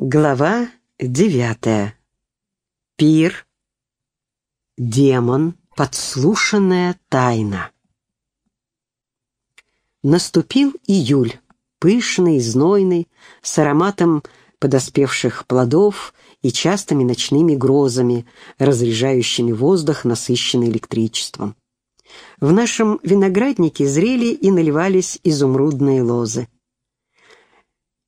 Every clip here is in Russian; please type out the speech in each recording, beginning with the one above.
Глава девятая. Пир. Демон. Подслушанная тайна. Наступил июль, пышный, знойный, с ароматом подоспевших плодов и частыми ночными грозами, разряжающими воздух, насыщенный электричеством. В нашем винограднике зрели и наливались изумрудные лозы.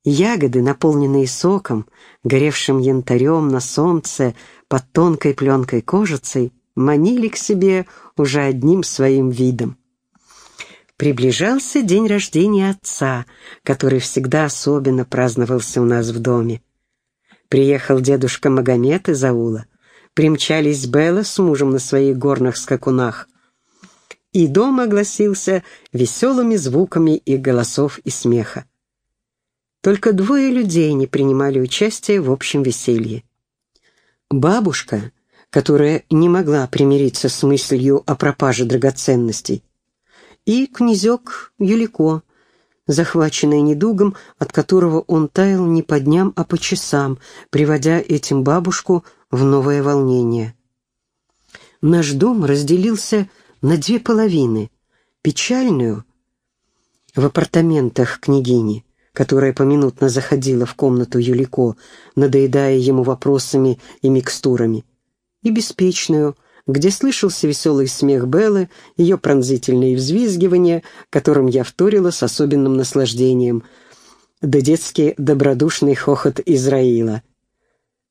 Ягоды, наполненные соком, горевшим янтарем на солнце под тонкой пленкой кожицей, манили к себе уже одним своим видом. Приближался день рождения отца, который всегда особенно праздновался у нас в доме. Приехал дедушка Магомед из аула. Примчались Белла с мужем на своих горных скакунах. И дом огласился веселыми звуками их голосов и смеха. Только двое людей не принимали участие в общем веселье. Бабушка, которая не могла примириться с мыслью о пропаже драгоценностей, и князек Юлико, захваченный недугом, от которого он таял не по дням, а по часам, приводя этим бабушку в новое волнение. Наш дом разделился на две половины. Печальную в апартаментах княгини которая поминутно заходила в комнату Юлико, надоедая ему вопросами и микстурами, и беспечную, где слышался веселый смех Беллы, ее пронзительные взвизгивания, которым я вторила с особенным наслаждением, да детский добродушный хохот Израила.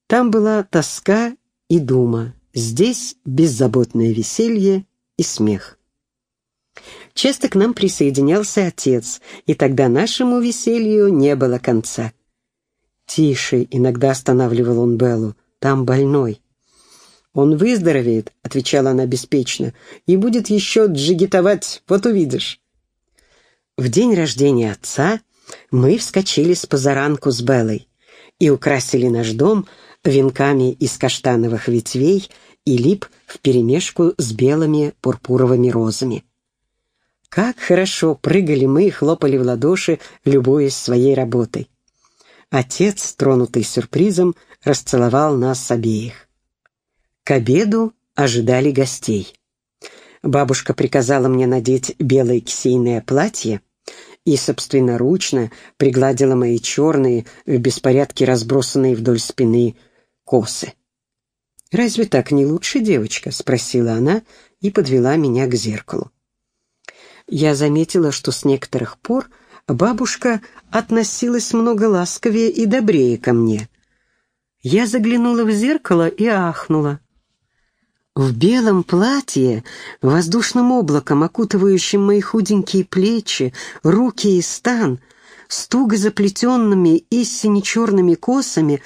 Там была тоска и дума, здесь беззаботное веселье и смех. Часто к нам присоединялся отец, и тогда нашему веселью не было конца. «Тише!» — иногда останавливал он Беллу. «Там больной». «Он выздоровеет», — отвечала она беспечно, «и будет еще джигитовать, вот увидишь». В день рождения отца мы вскочили с позаранку с Беллой и украсили наш дом венками из каштановых ветвей и лип вперемешку с белыми пурпуровыми розами. Как хорошо прыгали мы и хлопали в ладоши, любуясь своей работой. Отец, тронутый сюрпризом, расцеловал нас обеих. К обеду ожидали гостей. Бабушка приказала мне надеть белое кисейное платье и собственноручно пригладила мои черные, в беспорядке разбросанные вдоль спины, косы. «Разве так не лучше, девочка?» — спросила она и подвела меня к зеркалу. Я заметила, что с некоторых пор бабушка относилась много ласковее и добрее ко мне. Я заглянула в зеркало и ахнула. В белом платье, воздушным облаком, окутывающим мои худенькие плечи, руки и стан, с туго заплетенными и сине-черными косами,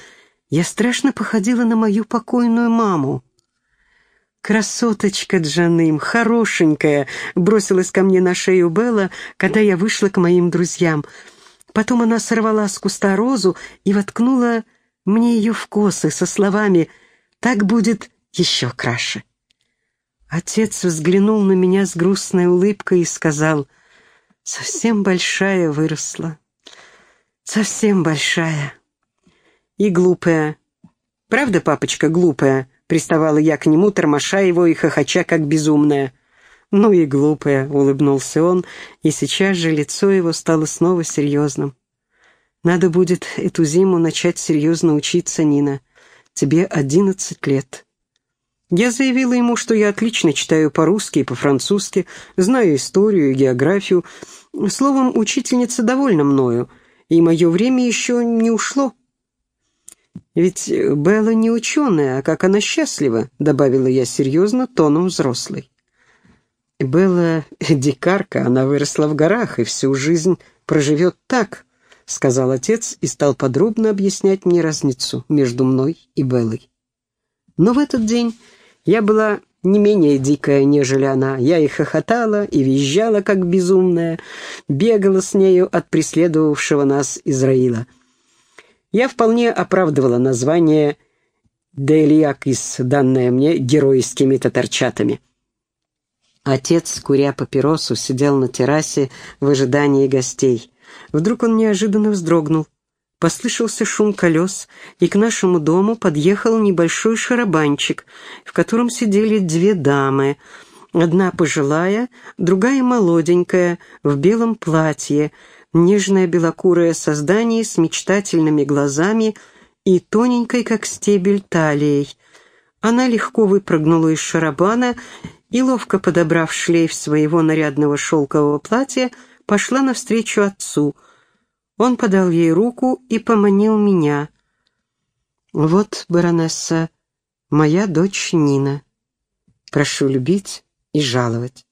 я страшно походила на мою покойную маму. «Красоточка Джаным, хорошенькая!» — бросилась ко мне на шею Белла, когда я вышла к моим друзьям. Потом она сорвала с куста розу и воткнула мне ее в косы со словами «Так будет еще краше». Отец взглянул на меня с грустной улыбкой и сказал «Совсем большая выросла, совсем большая и глупая. Правда, папочка, глупая?» Приставала я к нему, тормоша его и хохоча, как безумная. «Ну и глупая», — улыбнулся он, и сейчас же лицо его стало снова серьезным. «Надо будет эту зиму начать серьезно учиться, Нина. Тебе одиннадцать лет». Я заявила ему, что я отлично читаю по-русски и по-французски, знаю историю и географию. Словом, учительница довольна мною, и мое время еще не ушло. «Ведь Белла не ученая, а как она счастлива», — добавила я серьезно, тоном взрослой. «Белла — дикарка, она выросла в горах и всю жизнь проживет так», — сказал отец и стал подробно объяснять мне разницу между мной и Беллой. Но в этот день я была не менее дикая, нежели она. Я и хохотала, и визжала, как безумная, бегала с нею от преследовавшего нас Израила — я вполне оправдывала название Делиакис, данное мне геройскими татарчатами. Отец, куря папиросу, сидел на террасе в ожидании гостей. Вдруг он неожиданно вздрогнул, послышался шум колес, и к нашему дому подъехал небольшой шарабанчик, в котором сидели две дамы, одна пожилая, другая молоденькая, в белом платье, нежное белокурое создание с мечтательными глазами и тоненькой, как стебель, талией. Она легко выпрыгнула из шарабана и, ловко подобрав шлейф своего нарядного шелкового платья, пошла навстречу отцу. Он подал ей руку и поманил меня. «Вот, баронесса, моя дочь Нина. Прошу любить и жаловать».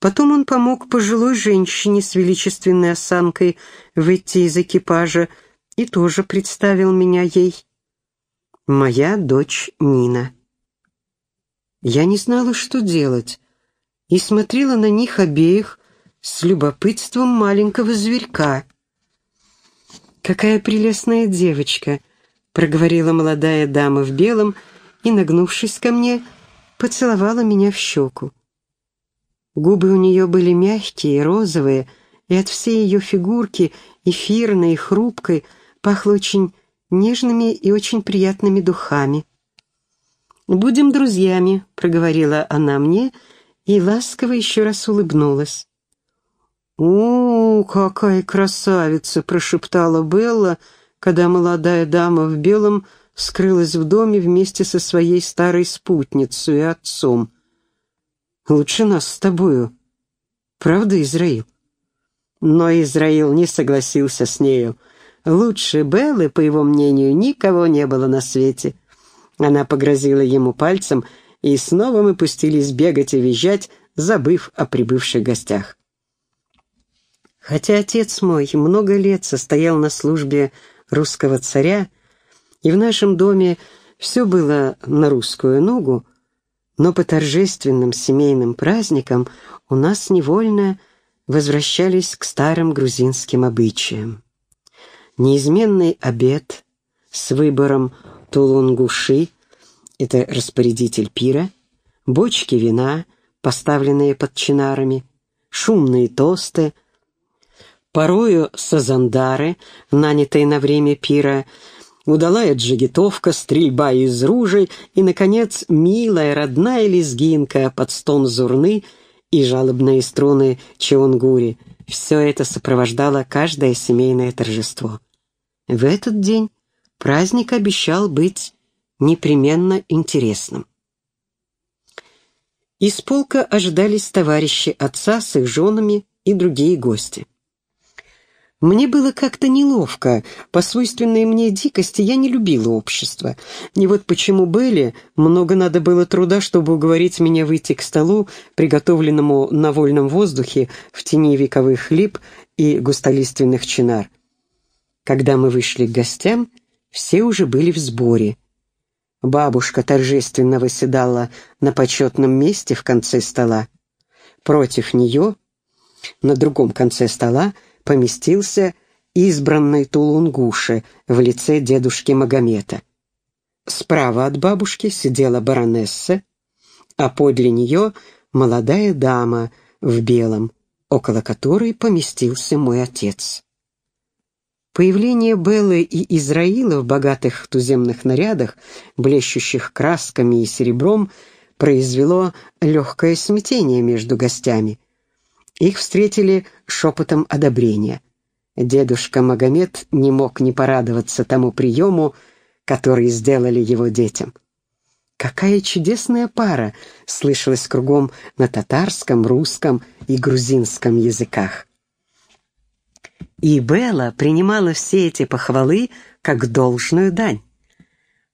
Потом он помог пожилой женщине с величественной осанкой выйти из экипажа и тоже представил меня ей. «Моя дочь Нина». Я не знала, что делать, и смотрела на них обеих с любопытством маленького зверька. «Какая прелестная девочка!» — проговорила молодая дама в белом и, нагнувшись ко мне, поцеловала меня в щеку. Губы у нее были мягкие, розовые, и от всей ее фигурки, эфирной и хрупкой, пахло очень нежными и очень приятными духами. «Будем друзьями», — проговорила она мне, и ласково еще раз улыбнулась. «О, какая красавица!» — прошептала Белла, когда молодая дама в белом скрылась в доме вместе со своей старой спутницей и отцом. Лучше нас с тобою. Правда, Израил?» Но Израил не согласился с нею. Лучше Беллы, по его мнению, никого не было на свете. Она погрозила ему пальцем, и снова мы пустились бегать и визжать, забыв о прибывших гостях. Хотя отец мой много лет состоял на службе русского царя, и в нашем доме все было на русскую ногу, но по торжественным семейным праздникам у нас невольно возвращались к старым грузинским обычаям. Неизменный обед с выбором тулунгуши — это распорядитель пира, бочки вина, поставленные под чинарами, шумные тосты, порою сазандары, нанятые на время пира — удалая джигитовка, стрельба из ружей и, наконец, милая родная лезгинка под стон зурны и жалобные струны чеонгури. Все это сопровождало каждое семейное торжество. В этот день праздник обещал быть непременно интересным. Из полка ожидались товарищи отца с их женами и другие гости. Мне было как-то неловко. По свойственной мне дикости я не любила общество. И вот почему Белли много надо было труда, чтобы уговорить меня выйти к столу, приготовленному на вольном воздухе в тени вековых лип и густолиственных чинар. Когда мы вышли к гостям, все уже были в сборе. Бабушка торжественно выседала на почетном месте в конце стола. Против нее, на другом конце стола, поместился избранный Тулунгуши в лице дедушки Магомета. Справа от бабушки сидела баронесса, а подле нее молодая дама в белом, около которой поместился мой отец. Появление Беллы и Израила в богатых туземных нарядах, блещущих красками и серебром, произвело легкое смятение между гостями — их встретили шепотом одобрения. Дедушка Магомед не мог не порадоваться тому приему, который сделали его детям. «Какая чудесная пара!» — слышалось кругом на татарском, русском и грузинском языках. И Белла принимала все эти похвалы как должную дань.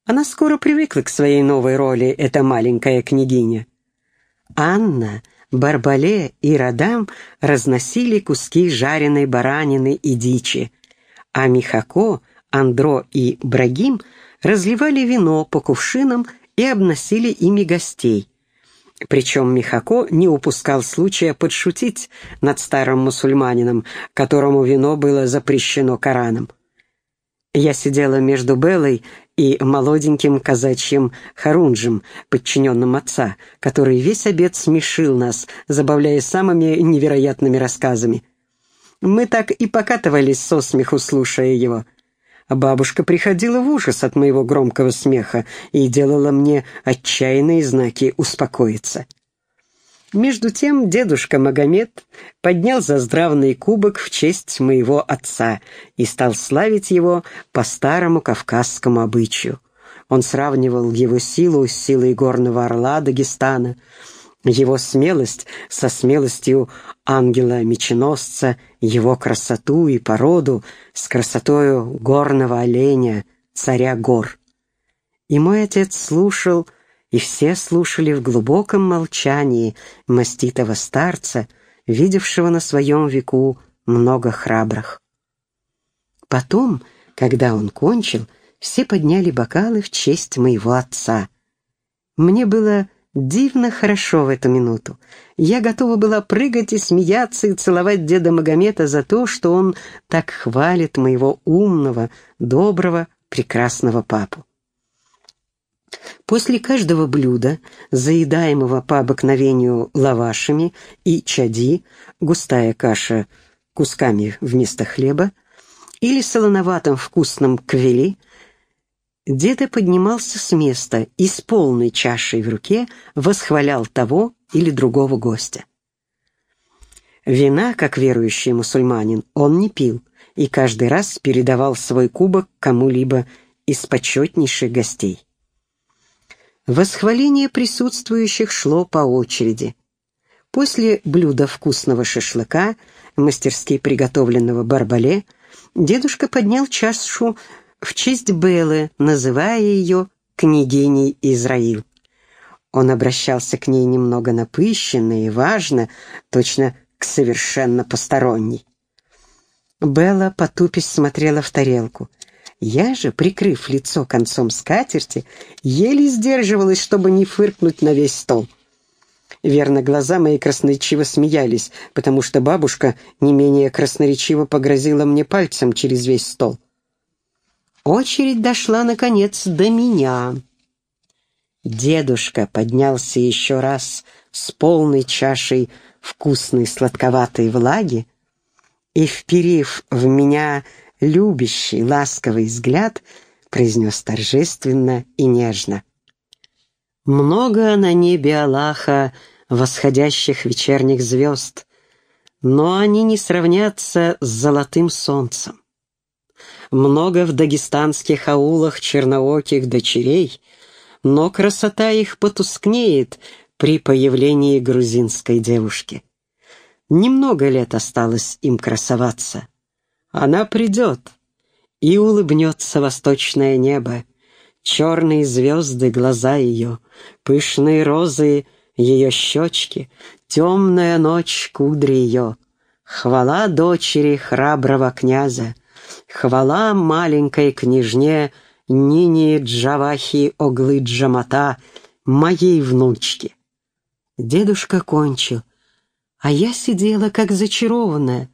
Она скоро привыкла к своей новой роли, эта маленькая княгиня. Анна — Барбале и Радам разносили куски жареной баранины и дичи, а Михако, Андро и Брагим разливали вино по кувшинам и обносили ими гостей. Причем Михако не упускал случая подшутить над старым мусульманином, которому вино было запрещено Кораном. Я сидела между Белой и молоденьким казачьим Харунжем, подчиненным отца, который весь обед смешил нас, забавляя самыми невероятными рассказами. Мы так и покатывались со смеху, слушая его. Бабушка приходила в ужас от моего громкого смеха и делала мне отчаянные знаки успокоиться. Между тем дедушка Магомед поднял заздравный кубок в честь моего отца и стал славить его по старому кавказскому обычаю. Он сравнивал его силу с силой горного орла Дагестана, его смелость со смелостью ангела-меченосца, его красоту и породу с красотою горного оленя, царя гор. И мой отец слушал, и все слушали в глубоком молчании маститого старца, видевшего на своем веку много храбрых. Потом, когда он кончил, все подняли бокалы в честь моего отца. Мне было дивно хорошо в эту минуту. Я готова была прыгать и смеяться и целовать деда Магомета за то, что он так хвалит моего умного, доброго, прекрасного папу. После каждого блюда, заедаемого по обыкновению лавашами и чади, густая каша кусками вместо хлеба, или солоноватым вкусным квели, Деда поднимался с места и с полной чашей в руке восхвалял того или другого гостя. Вина, как верующий мусульманин, он не пил и каждый раз передавал свой кубок кому-либо из почетнейших гостей. Восхваление присутствующих шло по очереди. После блюда вкусного шашлыка, мастерски приготовленного барбале, дедушка поднял чашу в честь Беллы, называя ее княгиней Израил. Он обращался к ней немного напыщенно и важно, точно к совершенно посторонней. Белла потупись смотрела в тарелку. Я же, прикрыв лицо концом скатерти, еле сдерживалась, чтобы не фыркнуть на весь стол. Верно, глаза мои красноречиво смеялись, потому что бабушка не менее красноречиво погрозила мне пальцем через весь стол. Очередь дошла, наконец, до меня. Дедушка поднялся еще раз с полной чашей вкусной сладковатой влаги и, вперив в меня любящий, ласковый взгляд, произнес торжественно и нежно. «Много на небе Аллаха восходящих вечерних звезд, но они не сравнятся с золотым солнцем много в дагестанских аулах чернооких дочерей, но красота их потускнеет при появлении грузинской девушки. Немного лет осталось им красоваться. Она придет, и улыбнется восточное небо, черные звезды глаза ее, пышные розы ее щечки, темная ночь кудри ее. Хвала дочери храброго князя — Хвала маленькой княжне Нине Джавахи Оглы Джамата, моей внучке. Дедушка кончил, а я сидела как зачарованная.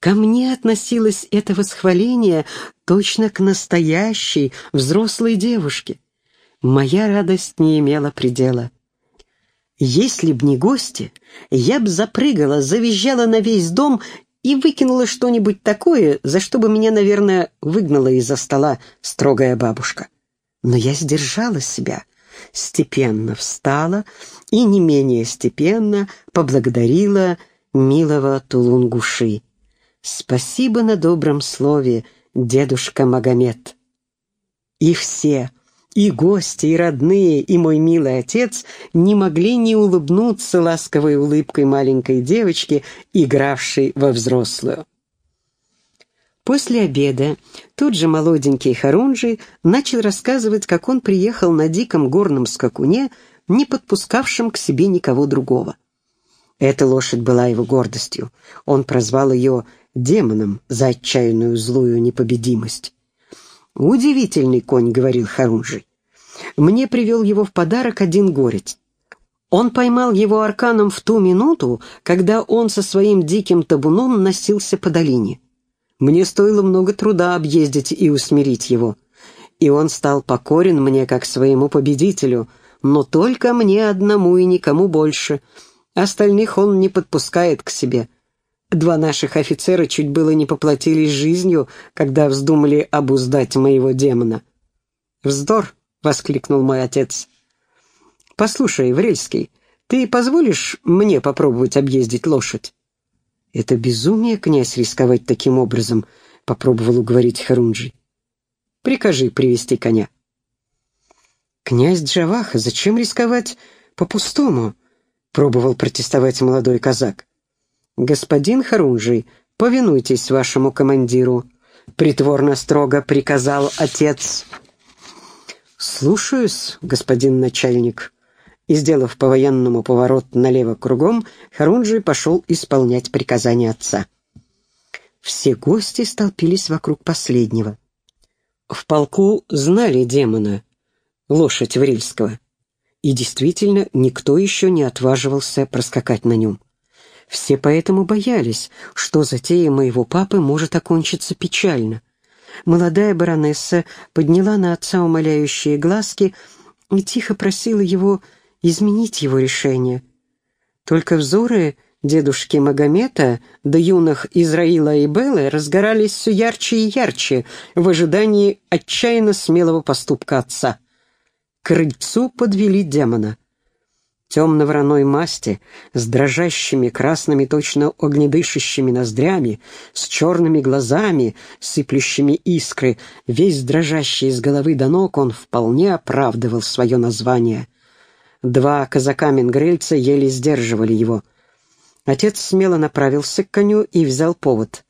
Ко мне относилось это восхваление точно к настоящей взрослой девушке. Моя радость не имела предела. Если б не гости, я б запрыгала, завизжала на весь дом и выкинула что-нибудь такое, за что бы меня, наверное, выгнала из-за стола строгая бабушка. Но я сдержала себя, степенно встала и не менее степенно поблагодарила милого Тулунгуши. «Спасибо на добром слове, дедушка Магомед». И все, и гости, и родные, и мой милый отец не могли не улыбнуться ласковой улыбкой маленькой девочки, игравшей во взрослую. После обеда тот же молоденький Харунжий начал рассказывать, как он приехал на диком горном скакуне, не подпускавшем к себе никого другого. Эта лошадь была его гордостью. Он прозвал ее демоном за отчаянную злую непобедимость. «Удивительный конь», — говорил Харунжий. «Мне привел его в подарок один горец. Он поймал его арканом в ту минуту, когда он со своим диким табуном носился по долине. Мне стоило много труда объездить и усмирить его. И он стал покорен мне как своему победителю, но только мне одному и никому больше. Остальных он не подпускает к себе. Два наших офицера чуть было не поплатились жизнью, когда вздумали обуздать моего демона. «Вздор!» — воскликнул мой отец. «Послушай, Врельский, ты позволишь мне попробовать объездить лошадь?» «Это безумие, князь, рисковать таким образом», — попробовал уговорить Харунжий. «Прикажи привести коня». «Князь Джаваха, зачем рисковать по-пустому?» — пробовал протестовать молодой казак. «Господин Харунжий, повинуйтесь вашему командиру», — притворно строго приказал отец. «Слушаюсь, господин начальник». И, сделав по-военному поворот налево кругом, Харунжий пошел исполнять приказания отца. Все гости столпились вокруг последнего. В полку знали демона, лошадь Врильского, и действительно никто еще не отваживался проскакать на нем. Все поэтому боялись, что затея моего папы может окончиться печально. Молодая баронесса подняла на отца умоляющие глазки и тихо просила его изменить его решение. Только взоры дедушки Магомета до юных Израила и Беллы разгорались все ярче и ярче в ожидании отчаянно смелого поступка отца. К крыльцу подвели демона темно-вороной масти, с дрожащими красными точно огнедышащими ноздрями, с черными глазами, сыплющими искры, весь дрожащий с головы до ног, он вполне оправдывал свое название. Два казака-менгрельца еле сдерживали его. Отец смело направился к коню и взял повод.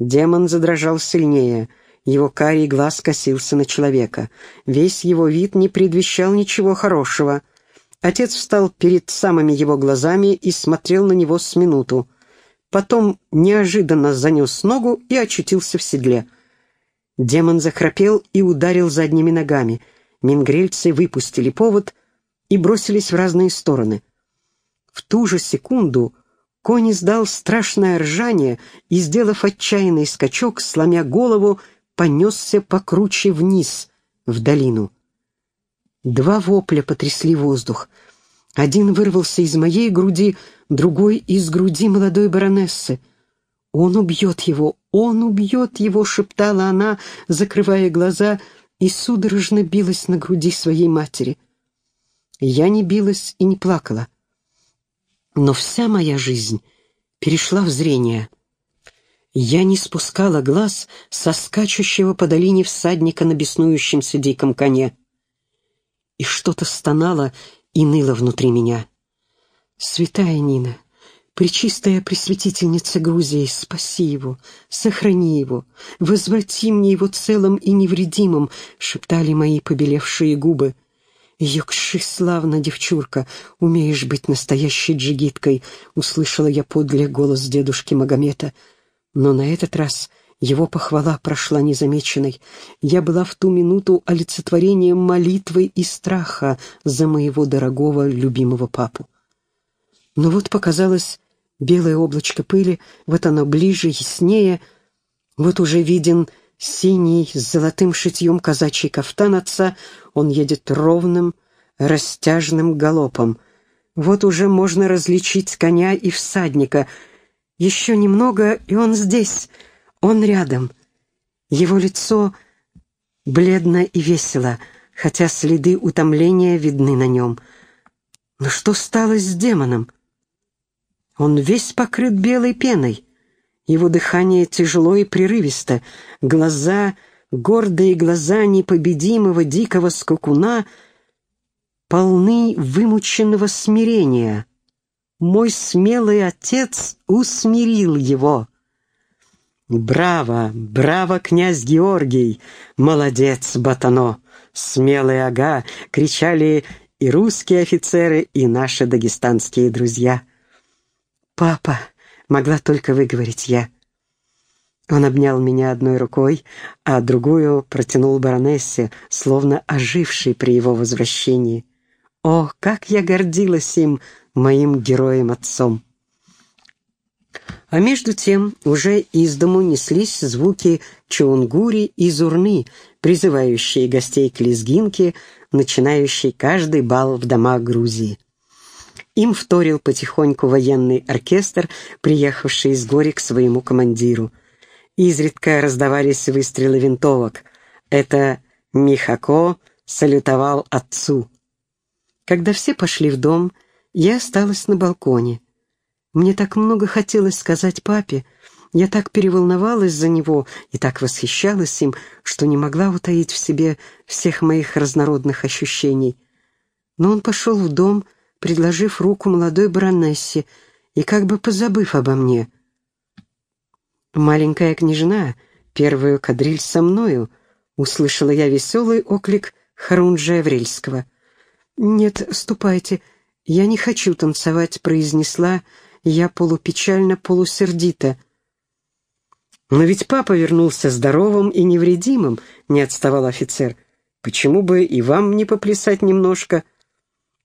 Демон задрожал сильнее — его карий глаз косился на человека. Весь его вид не предвещал ничего хорошего. Отец встал перед самыми его глазами и смотрел на него с минуту. Потом неожиданно занес ногу и очутился в седле. Демон захрапел и ударил задними ногами. Мингрельцы выпустили повод и бросились в разные стороны. В ту же секунду конь издал страшное ржание и, сделав отчаянный скачок, сломя голову, понесся покруче вниз, в долину. Два вопля потрясли воздух. Один вырвался из моей груди, другой — из груди молодой баронессы. «Он убьет его! Он убьет его!» — шептала она, закрывая глаза, и судорожно билась на груди своей матери. Я не билась и не плакала. Но вся моя жизнь перешла в зрение. Я не спускала глаз со скачущего по долине всадника на беснующемся диком коне и что-то стонало и ныло внутри меня. «Святая Нина, Пречистая Пресвятительница Грузии, спаси его, сохрани его, возврати мне его целым и невредимым», — шептали мои побелевшие губы. «Йокши, славно, девчурка, умеешь быть настоящей джигиткой», — услышала я подле голос дедушки Магомета. Но на этот раз его похвала прошла незамеченной. Я была в ту минуту олицетворением молитвы и страха за моего дорогого, любимого папу. Но вот показалось белое облачко пыли, вот оно ближе, яснее, вот уже виден синий с золотым шитьем казачий кафтан отца, он едет ровным, растяжным галопом. Вот уже можно различить коня и всадника. Еще немного, и он здесь — он рядом. Его лицо бледно и весело, хотя следы утомления видны на нем. Но что стало с демоном? Он весь покрыт белой пеной. Его дыхание тяжело и прерывисто. Глаза, гордые глаза непобедимого дикого скакуна, полны вымученного смирения. Мой смелый отец усмирил его. «Браво! Браво, князь Георгий! Молодец, Батано! Смелый ага!» — кричали и русские офицеры, и наши дагестанские друзья. «Папа!» — могла только выговорить я. Он обнял меня одной рукой, а другую протянул баронессе, словно оживший при его возвращении. О, как я гордилась им, моим героем-отцом! А между тем уже из дому неслись звуки чаунгури и зурны, призывающие гостей к лезгинке, начинающей каждый бал в домах Грузии. Им вторил потихоньку военный оркестр, приехавший из горя к своему командиру. Изредка раздавались выстрелы винтовок. Это Михако салютовал отцу. Когда все пошли в дом, я осталась на балконе. Мне так много хотелось сказать папе, я так переволновалась за него и так восхищалась им, что не могла утаить в себе всех моих разнородных ощущений. Но он пошел в дом, предложив руку молодой баронессе и как бы позабыв обо мне. «Маленькая княжна, первую кадриль со мною», — услышала я веселый оклик Харунжа Эврельского. «Нет, ступайте, я не хочу танцевать», — произнесла я полупечально, полусердито — «Но ведь папа вернулся здоровым и невредимым», — не отставал офицер. «Почему бы и вам не поплясать немножко?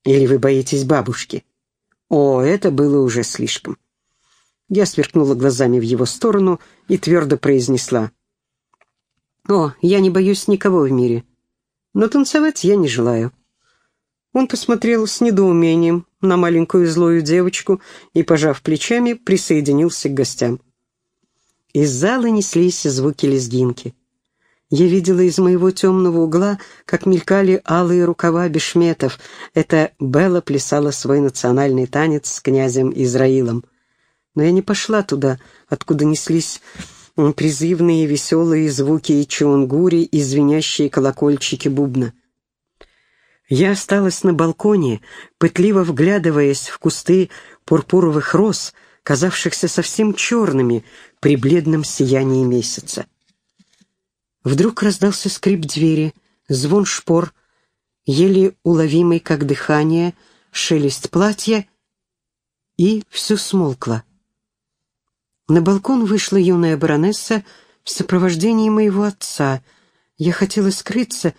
Или вы боитесь бабушки?» О, это было уже слишком. Я сверкнула глазами в его сторону и твердо произнесла. «О, я не боюсь никого в мире, но танцевать я не желаю». Он посмотрел с недоумением на маленькую злую девочку и, пожав плечами, присоединился к гостям. Из зала неслись звуки лезгинки. Я видела из моего темного угла, как мелькали алые рукава бешметов. Это Белла плясала свой национальный танец с князем Израилом. Но я не пошла туда, откуда неслись призывные веселые звуки чунгури и звенящие колокольчики бубна. Я осталась на балконе, пытливо вглядываясь в кусты пурпуровых роз, казавшихся совсем черными при бледном сиянии месяца. Вдруг раздался скрип двери, звон шпор, еле уловимый, как дыхание, шелест платья, и все смолкло. На балкон вышла юная баронесса в сопровождении моего отца. Я хотела скрыться,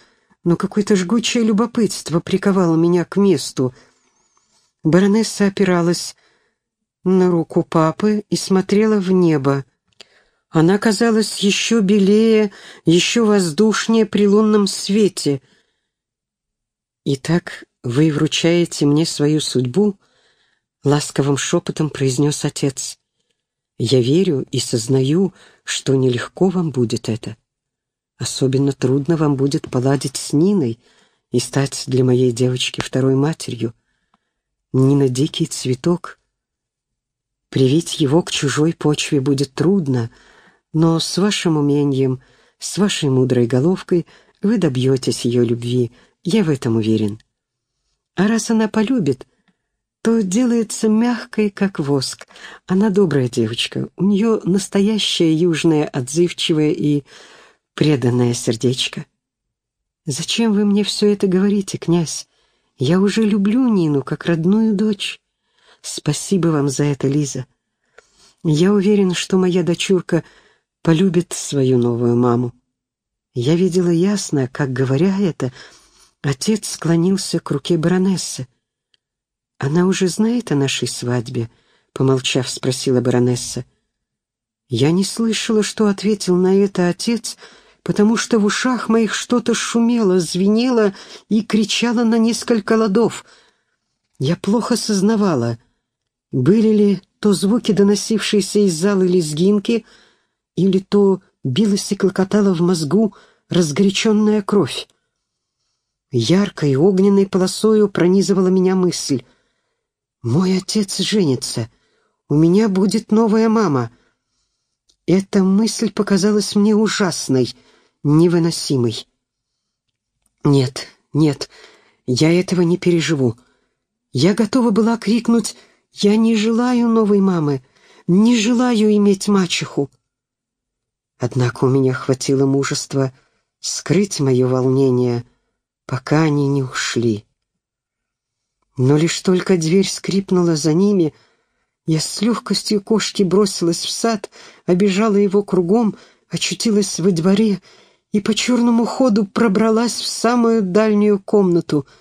но какое-то жгучее любопытство приковало меня к месту. Баронесса опиралась на руку папы и смотрела в небо. Она казалась еще белее, еще воздушнее при лунном свете. «Итак, вы вручаете мне свою судьбу?» — ласковым шепотом произнес отец. «Я верю и сознаю, что нелегко вам будет это. Особенно трудно вам будет поладить с Ниной и стать для моей девочки второй матерью. Нина — дикий цветок — Привить его к чужой почве будет трудно, но с вашим умением, с вашей мудрой головкой вы добьетесь ее любви, я в этом уверен. А раз она полюбит, то делается мягкой, как воск. Она добрая девочка, у нее настоящее южное, отзывчивое и преданное сердечко. Зачем вы мне все это говорите, князь? Я уже люблю Нину, как родную дочь. Спасибо вам за это, Лиза. Я уверен, что моя дочурка полюбит свою новую маму. Я видела ясно, как, говоря это, отец склонился к руке баронессы. «Она уже знает о нашей свадьбе?» — помолчав, спросила баронесса. Я не слышала, что ответил на это отец, потому что в ушах моих что-то шумело, звенело и кричало на несколько ладов. Я плохо сознавала — были ли то звуки, доносившиеся из зала лезгинки, или то билась и клокотала в мозгу разгоряченная кровь? Яркой огненной полосою пронизывала меня мысль. «Мой отец женится. У меня будет новая мама». Эта мысль показалась мне ужасной, невыносимой. «Нет, нет, я этого не переживу». Я готова была крикнуть я не желаю новой мамы, не желаю иметь мачеху. Однако у меня хватило мужества скрыть мое волнение, пока они не ушли. Но лишь только дверь скрипнула за ними, я с легкостью кошки бросилась в сад, обежала его кругом, очутилась во дворе и по черному ходу пробралась в самую дальнюю комнату —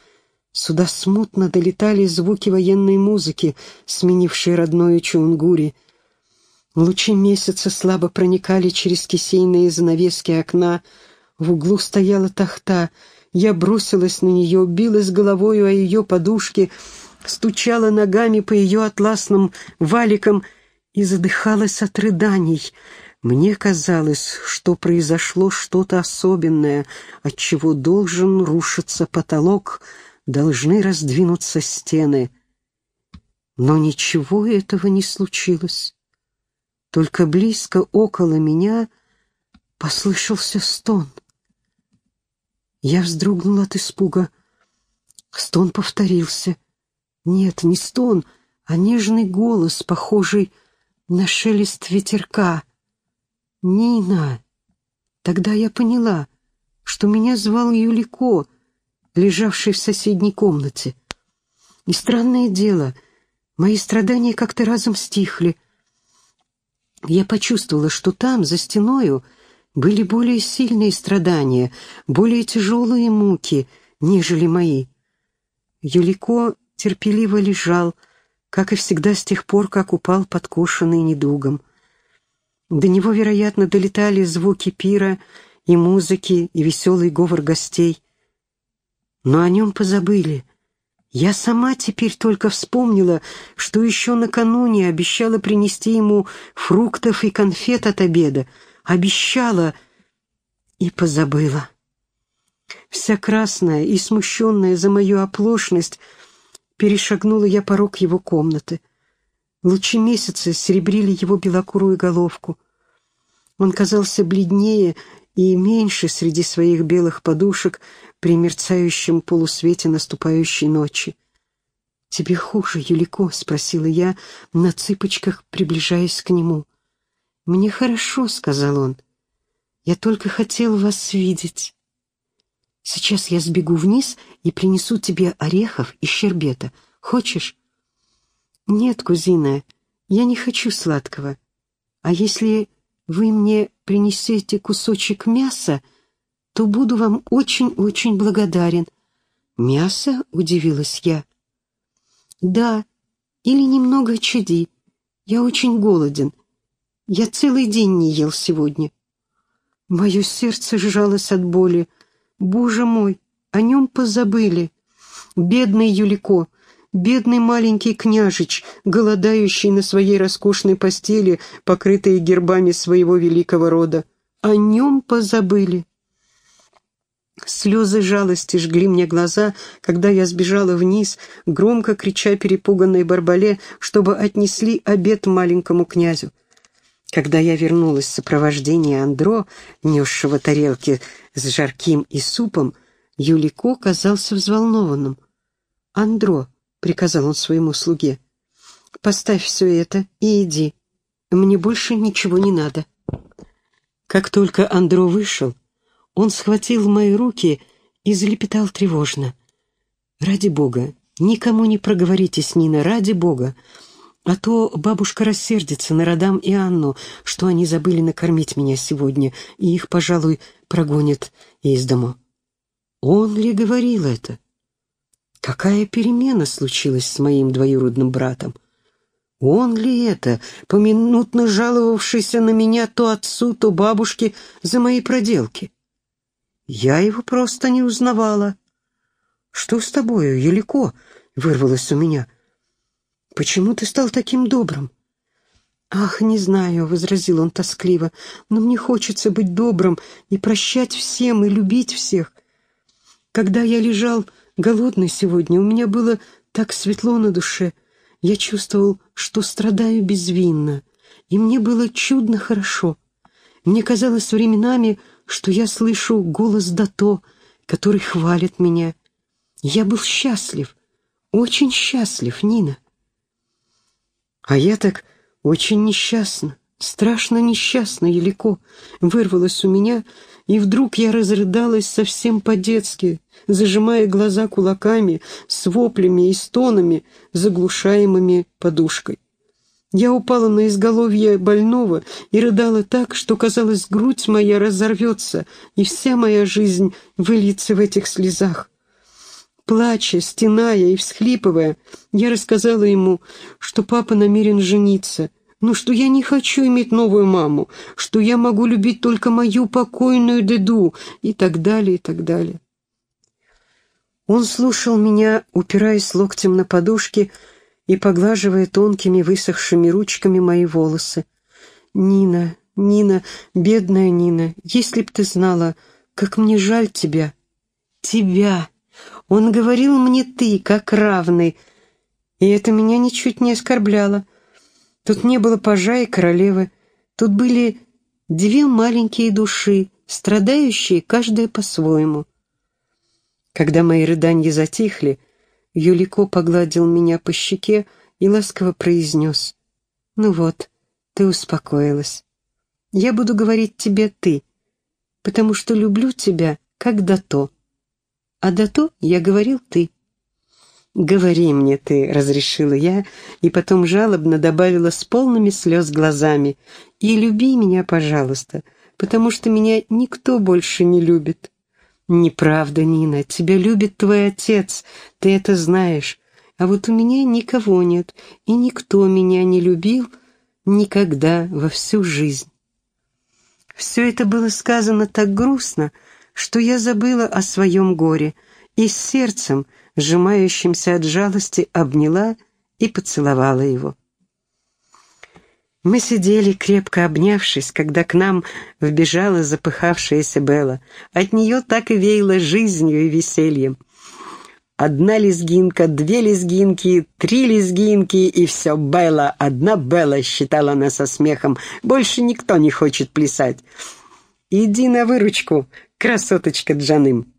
Сюда смутно долетали звуки военной музыки, сменившей родную Чунгури. Лучи месяца слабо проникали через кисейные занавески окна. В углу стояла тахта. Я бросилась на нее, билась головою о ее подушке стучала ногами по ее атласным валикам и задыхалась от рыданий. Мне казалось, что произошло что-то особенное, от чего должен рушиться потолок, должны раздвинуться стены. Но ничего этого не случилось. Только близко около меня послышался стон. Я вздрогнул от испуга. Стон повторился. Нет, не стон, а нежный голос, похожий на шелест ветерка. «Нина!» Тогда я поняла, что меня звал Юлико, лежавший в соседней комнате. И странное дело, мои страдания как-то разом стихли. Я почувствовала, что там, за стеною, были более сильные страдания, более тяжелые муки, нежели мои. Юлико терпеливо лежал, как и всегда с тех пор, как упал подкошенный недугом. До него, вероятно, долетали звуки пира и музыки, и веселый говор гостей. Но о нем позабыли. Я сама теперь только вспомнила, что еще накануне обещала принести ему фруктов и конфет от обеда, обещала и позабыла. Вся красная и смущенная за мою оплошность, перешагнула я порог его комнаты. Лучи месяца серебрили его белокурую головку. Он казался бледнее и меньше среди своих белых подушек при мерцающем полусвете наступающей ночи. «Тебе хуже, Юлико?» — спросила я, на цыпочках приближаясь к нему. «Мне хорошо», — сказал он. «Я только хотел вас видеть. Сейчас я сбегу вниз и принесу тебе орехов и щербета. Хочешь?» «Нет, кузина, я не хочу сладкого. А если вы мне принесете кусочек мяса, то буду вам очень-очень благодарен». «Мясо?» — удивилась я. «Да, или немного чади. Я очень голоден. Я целый день не ел сегодня. Мое сердце сжалось от боли. Боже мой, о нем позабыли. Бедный Юлико, бедный маленький княжич, голодающий на своей роскошной постели, покрытой гербами своего великого рода. О нем позабыли. Слезы жалости жгли мне глаза, когда я сбежала вниз, громко крича перепуганной Барбале, чтобы отнесли обед маленькому князю. Когда я вернулась в сопровождении Андро, несшего тарелки с жарким и супом, Юлико казался взволнованным. «Андро», — приказал он своему слуге, — «поставь все это и иди. Мне больше ничего не надо». Как только Андро вышел, он схватил мои руки и залепетал тревожно. «Ради Бога, никому не проговоритесь, Нина, ради Бога. А то бабушка рассердится на Радам и Анну, что они забыли накормить меня сегодня, и их, пожалуй, прогонят из дому. Он ли говорил это? Какая перемена случилась с моим двоюродным братом? Он ли это, поминутно жаловавшийся на меня то отцу, то бабушке за мои проделки? Я его просто не узнавала. «Что с тобою, Елико?» — вырвалось у меня — Почему ты стал таким добрым?» «Ах, не знаю», — возразил он тоскливо, «но мне хочется быть добрым и прощать всем, и любить всех. Когда я лежал голодный сегодня, у меня было так светло на душе. Я чувствовал, что страдаю безвинно, и мне было чудно хорошо. Мне казалось временами, что я слышу голос Дато, который хвалит меня. Я был счастлив, очень счастлив, Нина. А я так очень несчастна, страшно несчастна, Елико, вырвалось у меня, и вдруг я разрыдалась совсем по-детски, зажимая глаза кулаками, с воплями и стонами, заглушаемыми подушкой. Я упала на изголовье больного и рыдала так, что, казалось, грудь моя разорвется, и вся моя жизнь выльется в этих слезах. Плача, стеная и всхлипывая, я рассказала ему, что папа намерен жениться, но что я не хочу иметь новую маму, что я могу любить только мою покойную деду и так далее, и так далее. Он слушал меня, упираясь локтем на подушке и поглаживая тонкими высохшими ручками мои волосы. «Нина, Нина, бедная Нина, если б ты знала, как мне жаль тебя». «Тебя!» Он говорил мне «ты», как равный, и это меня ничуть не оскорбляло. Тут не было пажа и королевы, тут были две маленькие души, страдающие каждая по-своему. Когда мои рыдания затихли, Юлико погладил меня по щеке и ласково произнес. «Ну вот, ты успокоилась. Я буду говорить тебе «ты», потому что люблю тебя, как до то. А до то я говорил «ты». «Говори мне ты», — разрешила я, и потом жалобно добавила с полными слез глазами. «И люби меня, пожалуйста, потому что меня никто больше не любит». «Неправда, Нина, тебя любит твой отец, ты это знаешь. А вот у меня никого нет, и никто меня не любил никогда во всю жизнь». Все это было сказано так грустно, что я забыла о своем горе и с сердцем, сжимающимся от жалости, обняла и поцеловала его. Мы сидели, крепко обнявшись, когда к нам вбежала запыхавшаяся Белла. От нее так и веяло жизнью и весельем. Одна лезгинка, две лезгинки, три лезгинки, и все Белла, одна Белла, считала она со смехом. Больше никто не хочет плясать. «Иди на выручку, красоточка Джаным!»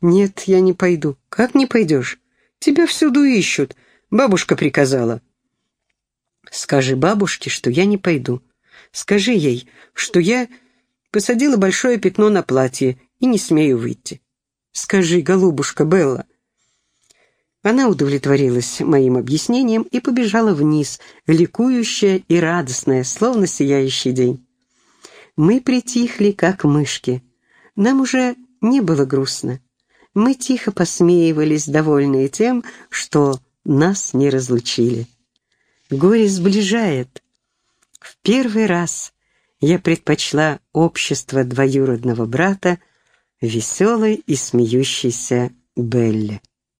«Нет, я не пойду». «Как не пойдешь? Тебя всюду ищут. Бабушка приказала». «Скажи бабушке, что я не пойду. Скажи ей, что я посадила большое пятно на платье и не смею выйти. Скажи, голубушка Белла». Она удовлетворилась моим объяснением и побежала вниз, ликующая и радостная, словно сияющий день. Мы притихли, как мышки. Нам уже не было грустно мы тихо посмеивались, довольные тем, что нас не разлучили. Горе сближает. В первый раз я предпочла общество двоюродного брата веселой и смеющейся Белли.